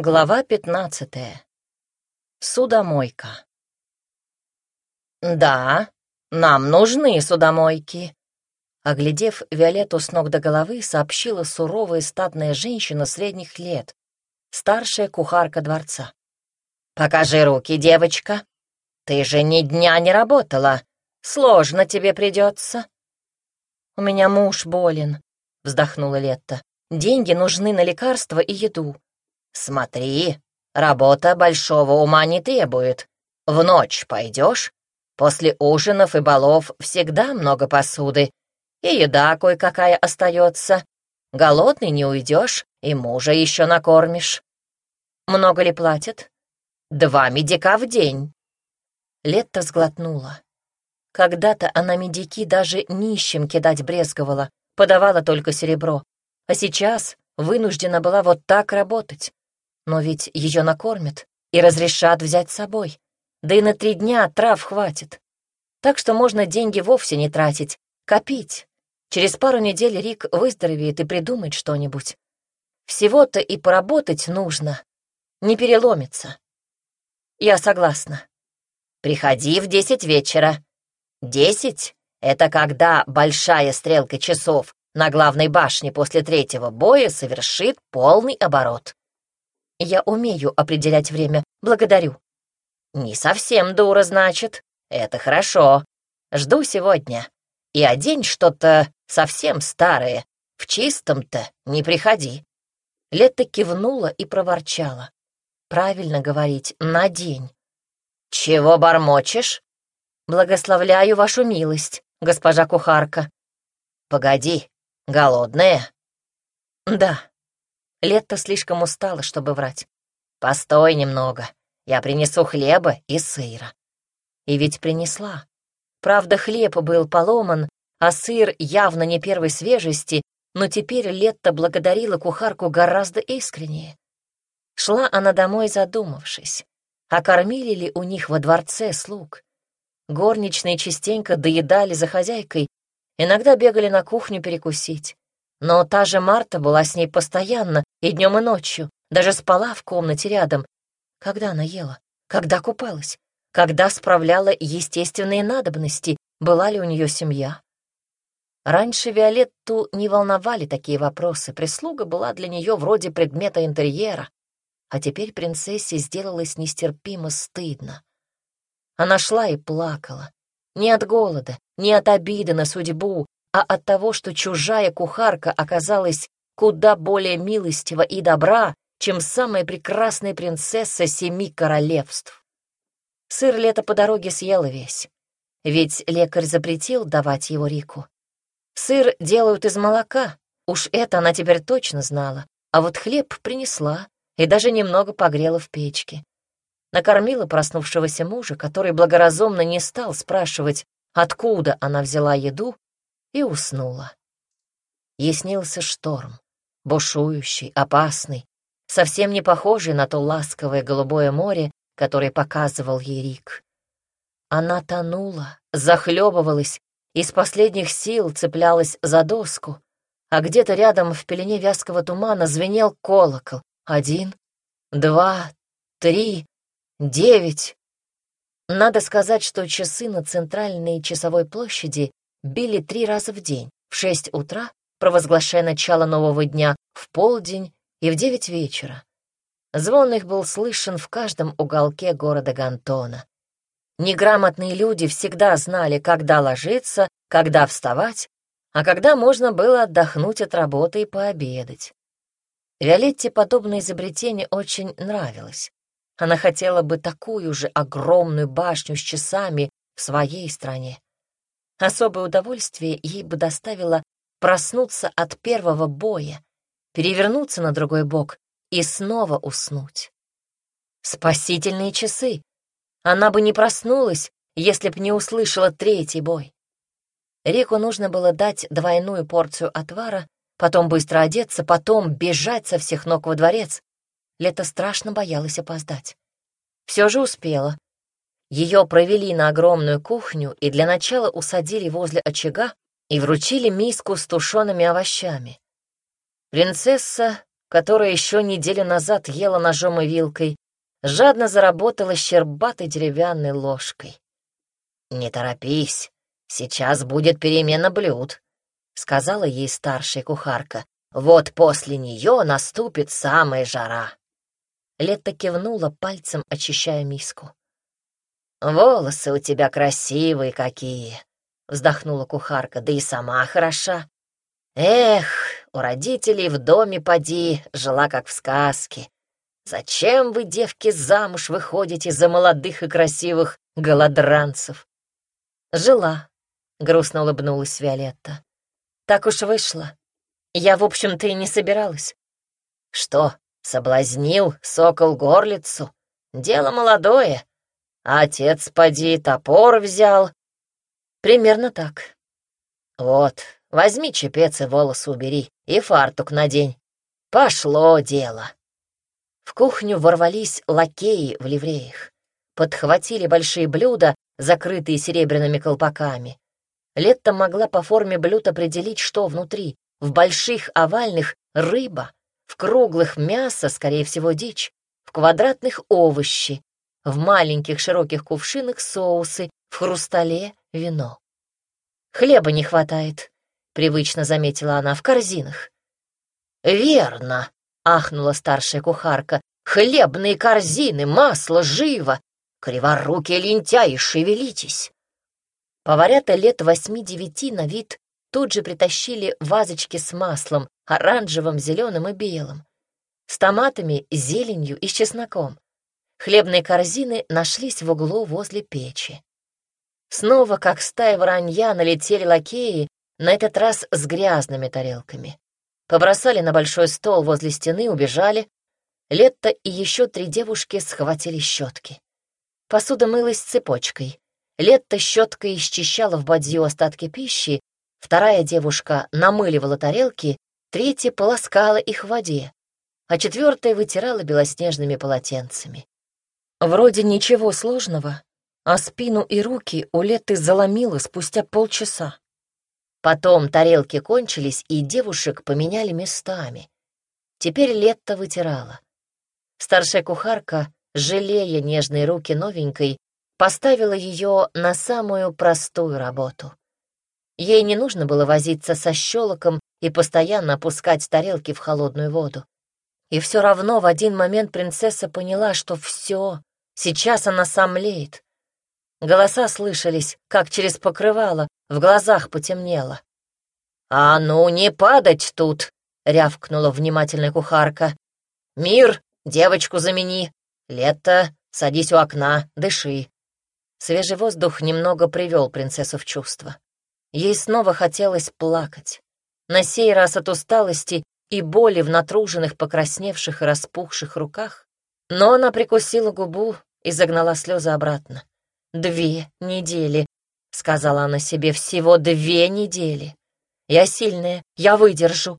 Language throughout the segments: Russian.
Глава пятнадцатая. Судомойка. «Да, нам нужны судомойки», — оглядев Виолетту с ног до головы, сообщила суровая статная женщина средних лет, старшая кухарка дворца. «Покажи руки, девочка. Ты же ни дня не работала. Сложно тебе придется». «У меня муж болен», — вздохнула Летта. «Деньги нужны на лекарства и еду». «Смотри, работа большого ума не требует. В ночь пойдешь? После ужинов и балов всегда много посуды, и еда кое-какая остается. Голодный не уйдешь, и мужа еще накормишь». «Много ли платят?» «Два медика в день». Летта сглотнула. Когда-то она медики даже нищим кидать брезговала, подавала только серебро, а сейчас вынуждена была вот так работать. Но ведь ее накормят и разрешат взять с собой. Да и на три дня трав хватит. Так что можно деньги вовсе не тратить, копить. Через пару недель Рик выздоровеет и придумает что-нибудь. Всего-то и поработать нужно, не переломится. Я согласна. Приходи в десять вечера. Десять — это когда большая стрелка часов на главной башне после третьего боя совершит полный оборот. Я умею определять время. Благодарю. Не совсем дура, значит. Это хорошо. Жду сегодня. И одень что-то совсем старое. В чистом-то не приходи. Лето кивнула и проворчала. Правильно говорить, на день. Чего бормочешь? Благословляю вашу милость, госпожа кухарка. Погоди, голодная? Да, Летта слишком устала, чтобы врать. «Постой немного, я принесу хлеба и сыра». И ведь принесла. Правда, хлеб был поломан, а сыр явно не первой свежести, но теперь Летта благодарила кухарку гораздо искреннее. Шла она домой, задумавшись, а кормили ли у них во дворце слуг. Горничные частенько доедали за хозяйкой, иногда бегали на кухню перекусить. Но та же Марта была с ней постоянно, и днем, и ночью, даже спала в комнате рядом. Когда она ела? Когда купалась? Когда справляла естественные надобности? Была ли у нее семья? Раньше Виолетту не волновали такие вопросы, прислуга была для нее вроде предмета интерьера, а теперь принцессе сделалось нестерпимо стыдно. Она шла и плакала. Не от голода, не от обиды на судьбу, а от того, что чужая кухарка оказалась куда более милостива и добра, чем самая прекрасная принцесса семи королевств. Сыр лето по дороге съела весь, ведь лекарь запретил давать его Рику. Сыр делают из молока, уж это она теперь точно знала, а вот хлеб принесла и даже немного погрела в печке. Накормила проснувшегося мужа, который благоразумно не стал спрашивать, откуда она взяла еду, и уснула. Ей снился шторм, бушующий, опасный, совсем не похожий на то ласковое голубое море, которое показывал ей Рик. Она тонула, захлебывалась, из последних сил цеплялась за доску, а где-то рядом в пелене вязкого тумана звенел колокол. Один, два, три, девять. Надо сказать, что часы на центральной часовой площади били три раза в день, в шесть утра, провозглашая начало нового дня, в полдень и в девять вечера. Звон их был слышен в каждом уголке города Гантона. Неграмотные люди всегда знали, когда ложиться, когда вставать, а когда можно было отдохнуть от работы и пообедать. Виолетте подобное изобретение очень нравилось. Она хотела бы такую же огромную башню с часами в своей стране. Особое удовольствие ей бы доставило проснуться от первого боя, перевернуться на другой бок и снова уснуть. Спасительные часы. Она бы не проснулась, если б не услышала третий бой. Рику нужно было дать двойную порцию отвара, потом быстро одеться, потом бежать со всех ног во дворец. Лето страшно боялась опоздать. Все же успела. Ее провели на огромную кухню и для начала усадили возле очага и вручили миску с тушеными овощами. Принцесса которая еще неделю назад ела ножом и вилкой, жадно заработала щербатой деревянной ложкой. «Не торопись, сейчас будет перемена блюд», — сказала ей старшая кухарка. «Вот после нее наступит самая жара». Летта кивнула пальцем, очищая миску. «Волосы у тебя красивые какие!» — вздохнула кухарка, да и сама хороша. «Эх, у родителей в доме поди, жила как в сказке. Зачем вы, девки, замуж выходите за молодых и красивых голодранцев?» «Жила», — грустно улыбнулась Виолетта. «Так уж вышло. Я, в общем-то, и не собиралась». «Что, соблазнил сокол горлицу? Дело молодое. Отец, поди, топор взял». «Примерно так». «Вот, возьми чепец и волосы убери, и фартук надень. Пошло дело». В кухню ворвались лакеи в ливреях. Подхватили большие блюда, закрытые серебряными колпаками. Летта могла по форме блюд определить, что внутри. В больших овальных — рыба, в круглых — мясо, скорее всего, дичь, в квадратных — овощи, в маленьких широких кувшинах — соусы, в хрустале — вино. «Хлеба не хватает», — привычно заметила она, — «в корзинах». «Верно», ахнула старшая кухарка. «Хлебные корзины, масло, живо! Криворукие лентяи, шевелитесь!» Поварята лет восьми-девяти на вид тут же притащили вазочки с маслом, оранжевым, зеленым и белым, с томатами, зеленью и с чесноком. Хлебные корзины нашлись в углу возле печи. Снова, как стая воронья, налетели лакеи, на этот раз с грязными тарелками. Побросали на большой стол возле стены, убежали. Летта и еще три девушки схватили щетки. Посуда мылась цепочкой. Летта щеткой счищала в бадью остатки пищи, вторая девушка намыливала тарелки, третья полоскала их в воде, а четвертая вытирала белоснежными полотенцами. Вроде ничего сложного, а спину и руки у Летты заломило спустя полчаса. Потом тарелки кончились, и девушек поменяли местами. Теперь Летта вытирала. Старшая кухарка, жалея нежные руки новенькой, поставила ее на самую простую работу. Ей не нужно было возиться со щелоком и постоянно опускать тарелки в холодную воду. И все равно в один момент принцесса поняла, что все, сейчас она сомлеет. Голоса слышались, как через покрывало, в глазах потемнело. «А ну, не падать тут!» — рявкнула внимательная кухарка. «Мир, девочку замени. Лето, садись у окна, дыши». Свежий воздух немного привел принцессу в чувство. Ей снова хотелось плакать. На сей раз от усталости и боли в натруженных, покрасневших и распухших руках. Но она прикусила губу и загнала слезы обратно. «Две недели», — сказала она себе, — «всего две недели. Я сильная, я выдержу»,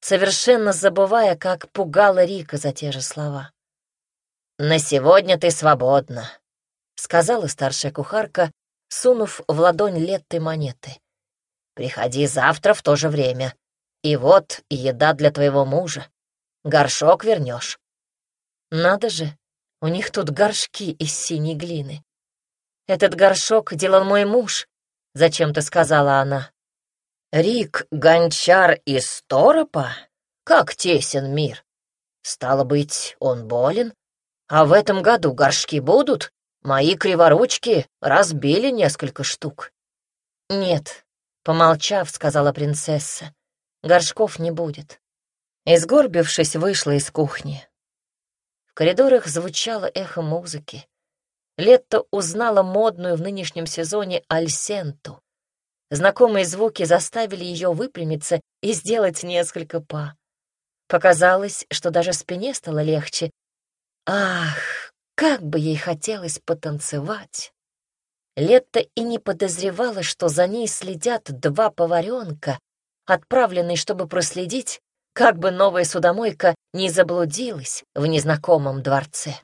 совершенно забывая, как пугала Рика за те же слова. «На сегодня ты свободна», — сказала старшая кухарка, сунув в ладонь леттой монеты. «Приходи завтра в то же время. И вот еда для твоего мужа. Горшок вернешь». «Надо же, у них тут горшки из синей глины. «Этот горшок делал мой муж», — зачем-то сказала она. «Рик Гончар из Торопа? Как тесен мир! Стало быть, он болен? А в этом году горшки будут? Мои криворучки разбили несколько штук». «Нет», — помолчав, сказала принцесса, — «горшков не будет». И, сгорбившись, вышла из кухни. В коридорах звучало эхо музыки. Летто узнала модную в нынешнем сезоне альсенту. Знакомые звуки заставили ее выпрямиться и сделать несколько па. Показалось, что даже спине стало легче. Ах, как бы ей хотелось потанцевать! Летта и не подозревала, что за ней следят два поваренка, отправленные, чтобы проследить, как бы новая судомойка не заблудилась в незнакомом дворце.